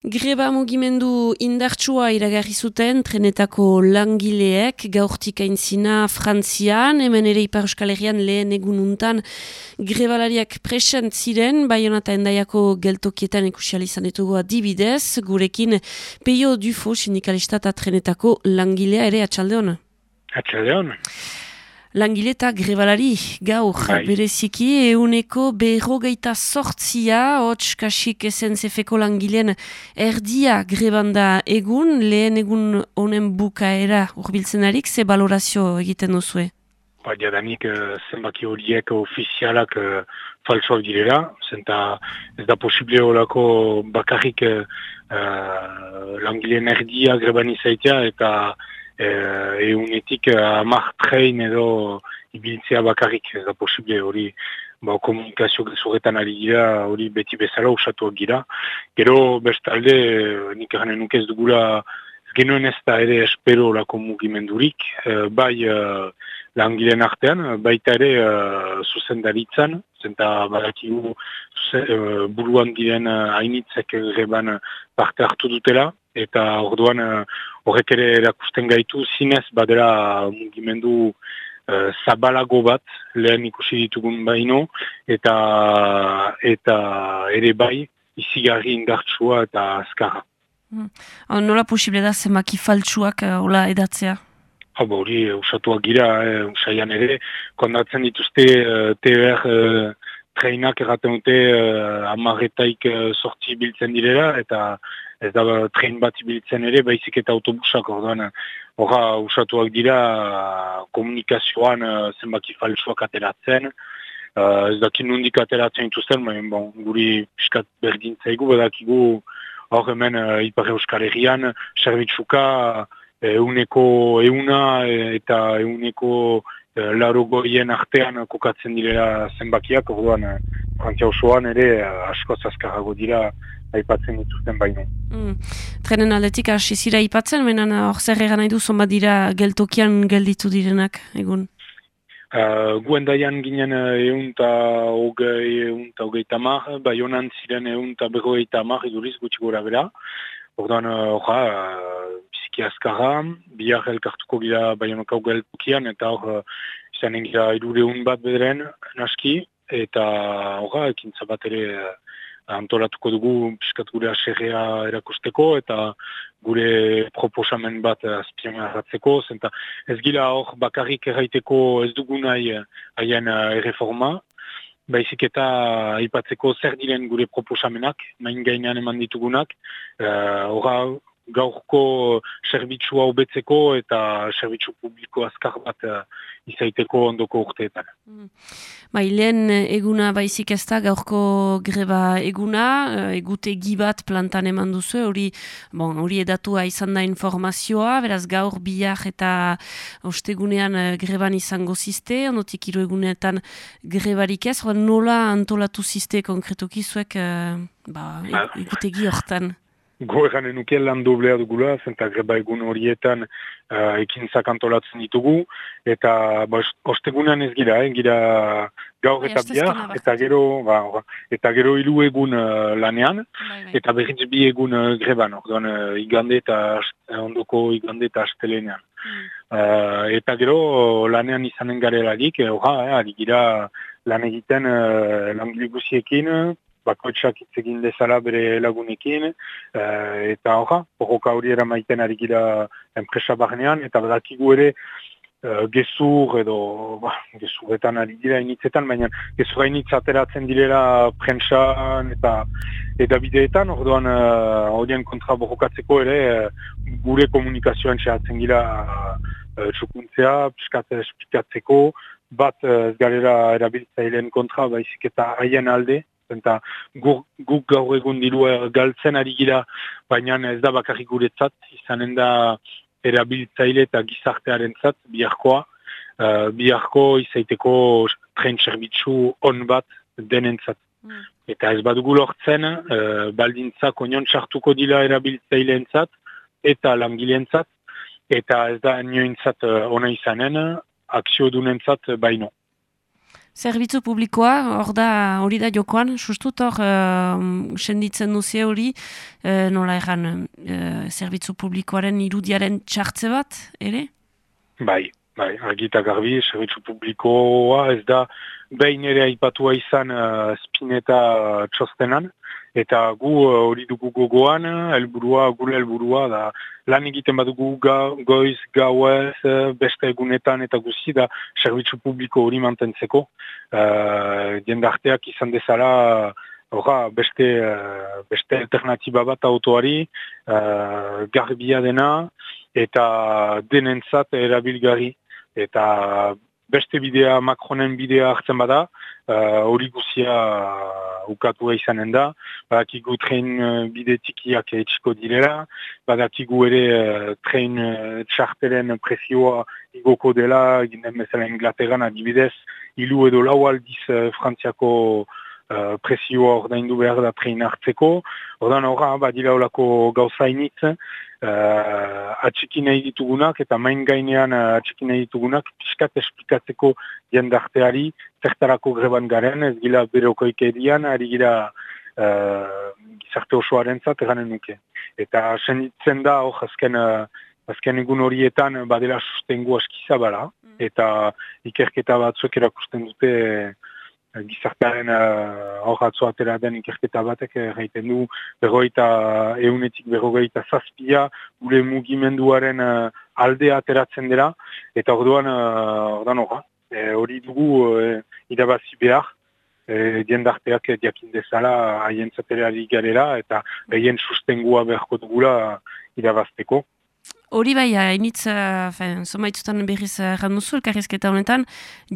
Greba mugimendu indartsua iragarri zuten trenetako langileek gaurtik aintzina Frantzian, hemen ere Ipar Euskal Herrian lehen egununtan grebalariak present ziren, Bayonata endaiako geltokietan ikusializan ditugu adibidez, gurekin peio dufo sindikalista eta trenetako langilea ere atxalde hona. Langileta grebalari gaur bai. bereziki euneko berrogeita sortzia hots kasik esen zefeko langileen erdia grebanda egun, lehen egun honen bukaera urbiltzen arik, ze balorazio egiten duzue? Ba, jadanik uh, zenbaki horiek ofizialak uh, falsoak direla, zenta ez da posible horako bakarrik uh, langileen erdia greban izaitea eta eunetik eh, amak trein edo ibiltzea bakarrik ez da posible hori ba, komunikazio gezuretan ari gira hori beti bezala usatuak gira. Gero bestalde nik eranen nuke ez dugula genuen ez da ere espero lako mugimendurik e, bai e, langileen artean, baita ere uh, zuzendaritzan, zenta badakigu uh, buruan diren hainitzek uh, parte hartu dutela, eta orduan horrek ere erakusten gaitu zinez badera mugimendu uh, zabalago bat lehen ikusi ditugun baino eta eta ere bai izigarri indartsua eta azkarra. Hmm. Nola posible da zemaki faltsuak uh, hola edatzea? Hau hori usatuak gira, eh, usaian ere, kondatzen dituzte uh, TR uh, treinak erraten dute uh, amarretaik uh, sortzi biltzen direla eta ez da tren bat ibiltzen ere, baizik eta autobusak orduan. Horra, usatuak dira komunikazioan uh, zenbaki falsuak ateratzen. Uh, ez dakin nundik ateratzen dituzten, baina bon, guri piskat berdintzaigu, badakigu hor hemen uh, Ipar Euskal Herrian, servitzuka euneko euna eta euneko laro goien artean kokatzen direla zenbakiak, orduan, frantzia osoan ere asko zazkarago dira aipatzen dituzten baino. Mm. Trenen aldetik hasi zira aipatzen, menan hor zer egan nahi du dira geltokian gelditu direnak egun? Uh, Guendaian ginen egun eta hogei, egun eta hogei bai honan ziren egun eta begoi tamar eduriz gutxi gora bera. Ordan, horra, uh, biziki azkarra, bihar elkartuko gira bai geltokian, eta hor, uh, izan egira edure bat bedren, naski, eta horra, ekintza bat ere, uh, antolatuko dugu piskat gure aserrea erakusteko eta gure proposamen bat azpian erratzeko, zenta ez gila hor bakarrik erraiteko ez dugu nahi haien uh, erreforma, baizik eta aipatzeko zer diren gure proposamenak, main gainean eman ditugunak, uh, gaurko servitzua hobetzeko eta servitzu publiko azkar bat uh, izaiteko ondoko urteetan. Mm. Bai, lehen eguna baizik ez da gaurko greba eguna, egutegi bat plantan eman duzu, hori bon, hori edatua izan da informazioa, beraz gaur bihar eta ostegunean greban izango ziste, ondotik hiru egunetan grebarik ez, nola antolatu ziste konkretuki zuek ba, ah. egutegi hortan? Goeran enuke lan doblea dugula, zenta greba egun horietan uh, ekintzak antolatzen ditugu, eta ba, ostegunan ez gira, eh, gira gaur eta biar, eta gero, ba, eta gero hilu egun uh, lanean, bai, bai. eta berriz bi egun uh, greban, orduan uh, igande eta ondoko igande eta astelenean. Mm. Uh, eta gero lanean izanen garelarik, horra, eh, gira lan egiten uh, langilgusiekin, bakoitzak hitz egin dezala bere lagunekin, e, eta horra, horroka hori eramaiten ari gira enpresa barnean, eta badakigu ere, uh, gezur edo, ba, gezurretan ari dira initzetan, baina gezurra initz ateratzen direla prentsan eta eta bideetan, orduan uh, horien kontra borrokatzeko ere, gure komunikazioan txatzen gira uh, txukuntzea, esplikatzeko, bat ez galera erabiltzaileen kontra, baizik eta haien alde, eta guk, guk gaur egun dilua galtzen ari gira, baina ez da bakarrik guretzat, izanen da erabiltzaile eta gizartearen zat, biharkoa, uh, biharko izaiteko tren zerbitzu on bat denentzat. Mm. Eta ez badugu lortzen, uh, baldintzak onion txartuko dila erabiltzaileen zat, eta langileen zat, eta ez da nioentzat uh, ona izanen, akzio dunentzat baino. Zerbitzu publikoa, hor da, hori da jokoan, sustut hor, uh, senditzen duzie hori, uh, nola egan, uh, publikoaren irudiaren txartze bat, ere? Bai, bai, argita garbi, zerbitzu publikoa ez da, behin ere aipatua izan uh, spineta txostenan, eta gu hori uh, dugu gogoan, helburua, gure helburua, da lan egiten badugu ga, goiz, gauez, uh, beste egunetan eta guzi da servitzu publiko hori mantentzeko. Uh, jendarteak izan dezala, Hora, beste, uh, beste alternatiba bat autoari, uh, garbia dena, eta denentzat erabilgarri. Eta beste bidea, Macronen bidea hartzen bada, hori uh, guzia ukatua izanen da, badakigu tren uh, bide tikiak etxiko direla, badakigu ere uh, tren uh, txarteren presioa igoko dela, ginen bezala Inglaterran adibidez, ilu edo lau aldiz uh, frantziako uh, presioa ordaindu behar da tren hartzeko, ordan horra, badila olako gauzainitz, uh, atxiki nahi ditugunak eta main gainean uh, atxiki nahi ditugunak piskat esplikatzeko jendarteari zertarako greban garen, ez gila berokoik edian, ari gira uh, gizarte osoaren zat nuke. Eta senditzen da, hor, azken, uh, azken egun horietan badela sustengu askizabala, mm. eta ikerketa batzuek erakusten dute gizartearen hor uh, atzo atera den ikerketa batek egiten du berroita eunetik berrogeita zazpia gure mugimenduaren uh, alde ateratzen dela eta orduan uh, orduan e, hori dugu uh, irabazi behar e, diendarteak diakin dezala haien zaterari garela eta behien sustengua beharko dugula irabazteko. Hori bai, hainitz, uh, zomaitzutan berriz randuzu, elkarrizketa honetan,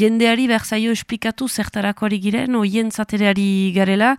jendeari behar zaio esplikatu zertarako ari giren, oien zatereari garela,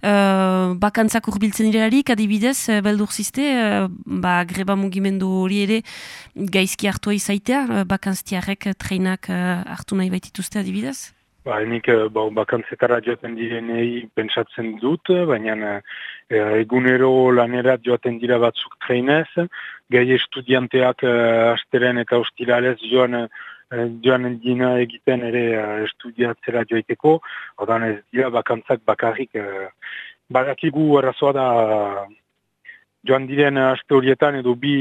uh, bakantzak urbiltzen direlarik, adibidez, uh, beldur ziste, uh, ba, greba mugimendu hori ere gaizki hartua izaitea, uh, bakantztiarek treinak uh, hartu nahi baitituzte adibidez? Ba, enik, ba, bakantzetara joaten direnei pentsatzen dut, baina egunero lanerat joaten dira batzuk treinez, gai estudianteak uh, asteren eta ostiralez joan uh, joan dina egiten ere uh, estudiatzera joiteko, odan ez dira bakantzak bakarrik uh, badakigu arrazoa da joan diren aste horietan edo bi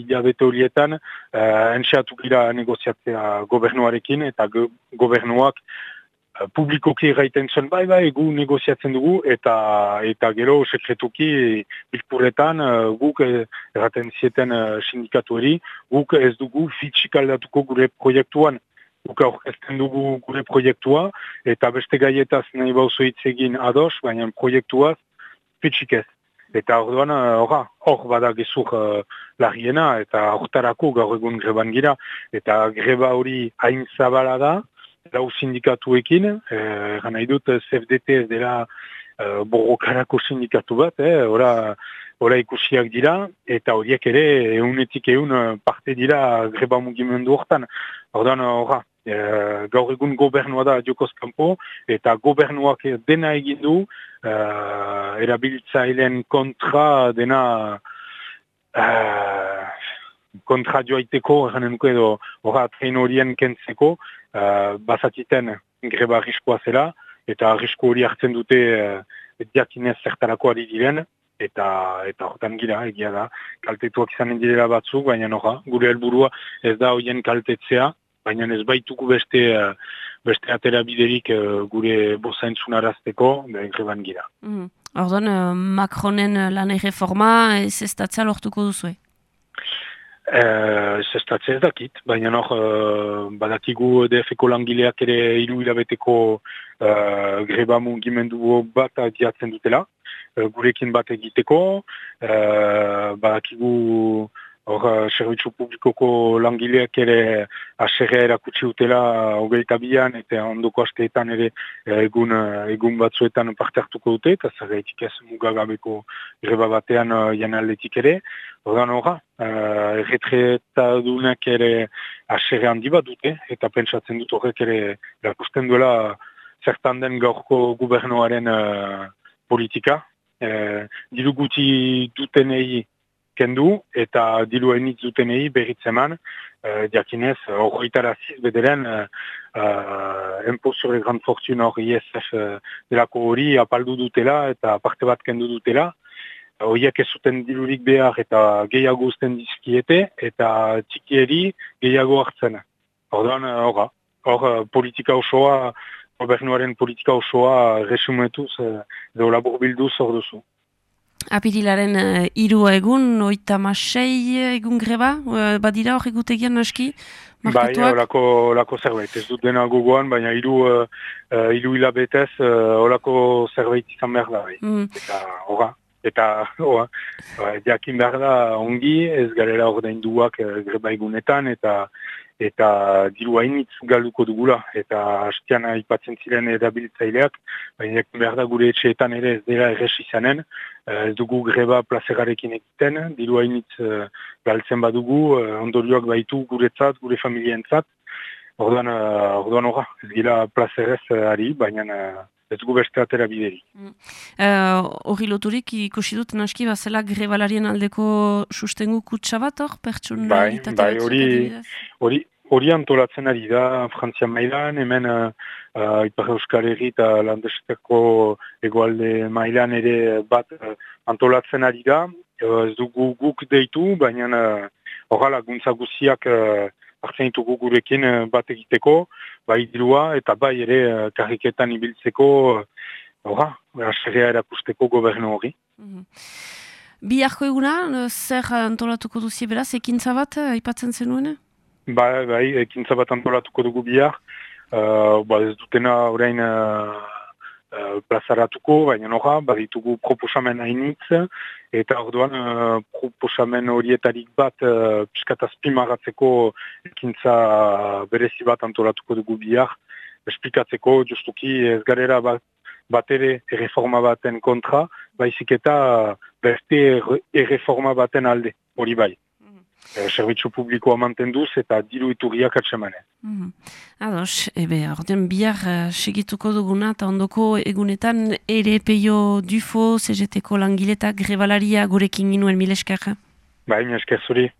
hilabete horietan uh, enxeatu gira negoziatzea gobernuarekin eta go gobernuak publikoki gaiten zuen bai bai gu negoziatzen dugu eta eta gero sekretuki bilkuretan uh, guk erraten zieten uh, sindikatueri guk ez dugu fitxik aldatuko gure proiektuan. Guk aurkezten dugu gure proiektua eta beste gaietaz nahi bauzu egin ados baina proiektuaz fitxik ez. Eta orduan uh, hor bada gezur uh, larriena eta hortarako gaur egun greban gira. Eta greba hori hain zabala da lau sindikatuekin, eh, nahi dut CFDT ez dela eh, borrokarako sindikatu bat, eh, ora, ora ikusiak dira, eta horiek ere eunetik eun eh, parte dira greba mugimendu hortan. Ordan, ora, eh, gaur egun gobernua da Jokos Kampo, eta gobernuak dena egin du, eh, erabiltzailen kontra dena eh, kontra joaiteko, eranen nuke edo, ora, tren horien kentzeko, uh, bazakiten greba arriskoa zela, eta arrisko hori hartzen dute uh, diakinez zertarako ari diren, eta eta hortan gira, egia da, kaltetuak izanen direla batzuk, baina noja, gure helburua ez da hoien kaltetzea, baina ez baituko beste, uh, beste atera biderik uh, gure bozaintzun arazteko, greban gira. Mm. Orduan, uh, Macronen lan reforma ez ez lortuko duzu, Ez ez ez dakit, baina no, uh, badakigu DF-ko langileak ere hiru hilabeteko uh, greba mungimendu bat diatzen dutela, uh, gurekin bat egiteko, uh, badakigu hor, servitzu publikoko langileak ere aserrea erakutsi utela hogeita bian, eta ondoko asteetan ere egun, egun batzuetan parte hartuko dute, eta zerretik ez mugagabeko greba batean uh, janaldetik ere, Ordan horra, uh, erretreta dunak ere aserre handi bat dute, eta pentsatzen dut horrek ere erakusten duela zertan den gaurko gubernuaren uh, politika. Uh, dilu guti dutenei kendu, eta dilu enitz dutenei berritzeman, uh, diakinez, horretara zizbederen uh, uh, Impo sur les grandes fortunes hor ISF uh, delako hori apaldu dutela eta parte bat kendu dutela. Horiek ez zuten dilurik behar eta gehiago uzten dizkiete eta txikieri gehiago hartzen. Ordan, horra, hor politika osoa, gobernuaren politika osoa resumetuz edo labur bilduz hor duzu. Apirilaren uh, irua egun, oita masei egun greba, uh, badira hor egutegian naski? Bai, horako, horako zerbait, ez dut dena guguan, baina iru, uh, uh, iru hilabetez uh, horako zerbait izan behar da. Bai. Mm. Eta horra, eta horra, jakin behar da ongi, ez garela hor duak uh, greba egunetan, eta eta diru hainitz galduko dugula, eta hastian aipatzen ziren erabiltzaileak, baina behar da gure etxeetan ere ez dela erres izanen, ez dugu greba plazegarekin egiten, diru hainitz uh, galtzen badugu, uh, ondorioak baitu guretzat, gure familientzat, orduan, orduan horra, ez gira plazerez ari, baina ez gu beste atera bideri. Mm. Horri uh, loturik ikusi dut naski bazela grebalarien aldeko sustengu kutsa bat hor, pertsun bai, bai, hori, hori, hori antolatzen ari da Frantzia mailan, hemen uh, uh, Ipar Euskal Herri eta Landesteko egoalde mailan ere bat uh, antolatzen ari da, uh, ez dugu guk deitu, baina uh, horra laguntza guziak uh, hartzen ditugu gurekin uh, bat egiteko, bai dirua eta bai ere uh, karriketan ibiltzeko, horra, uh, aserrea erakusteko gobernu hori. Mm -hmm. Bi eguna, zer antolatuko duzie beraz, ekintza bat, aipatzen zenuen? Bai, bai, ekintza bat antolatuko dugu bihar. Uh, ba, ez dutena orain uh, uh, plazaratuko, baina noja, baditugu proposamen hainitz, eta orduan uh, proposamen horietarik bat uh, piskatazpimaratzeko ekintza berezi bat antolatuko dugu bihar, esplikatzeko justuki ez garera bat, bat ere erreforma baten kontra, baizik eta beste erreforma baten alde, hori bai. Eh, zerbitzu publikoa mantenduz eta diru iturriak atsemane. Mm Ados, ebe, ordean bihar uh, segituko duguna eta ondoko egunetan ere peio dufo, CGT-ko langiletak, grebalaria gurekin ginuen mileskak? Bai, mileskak zuri.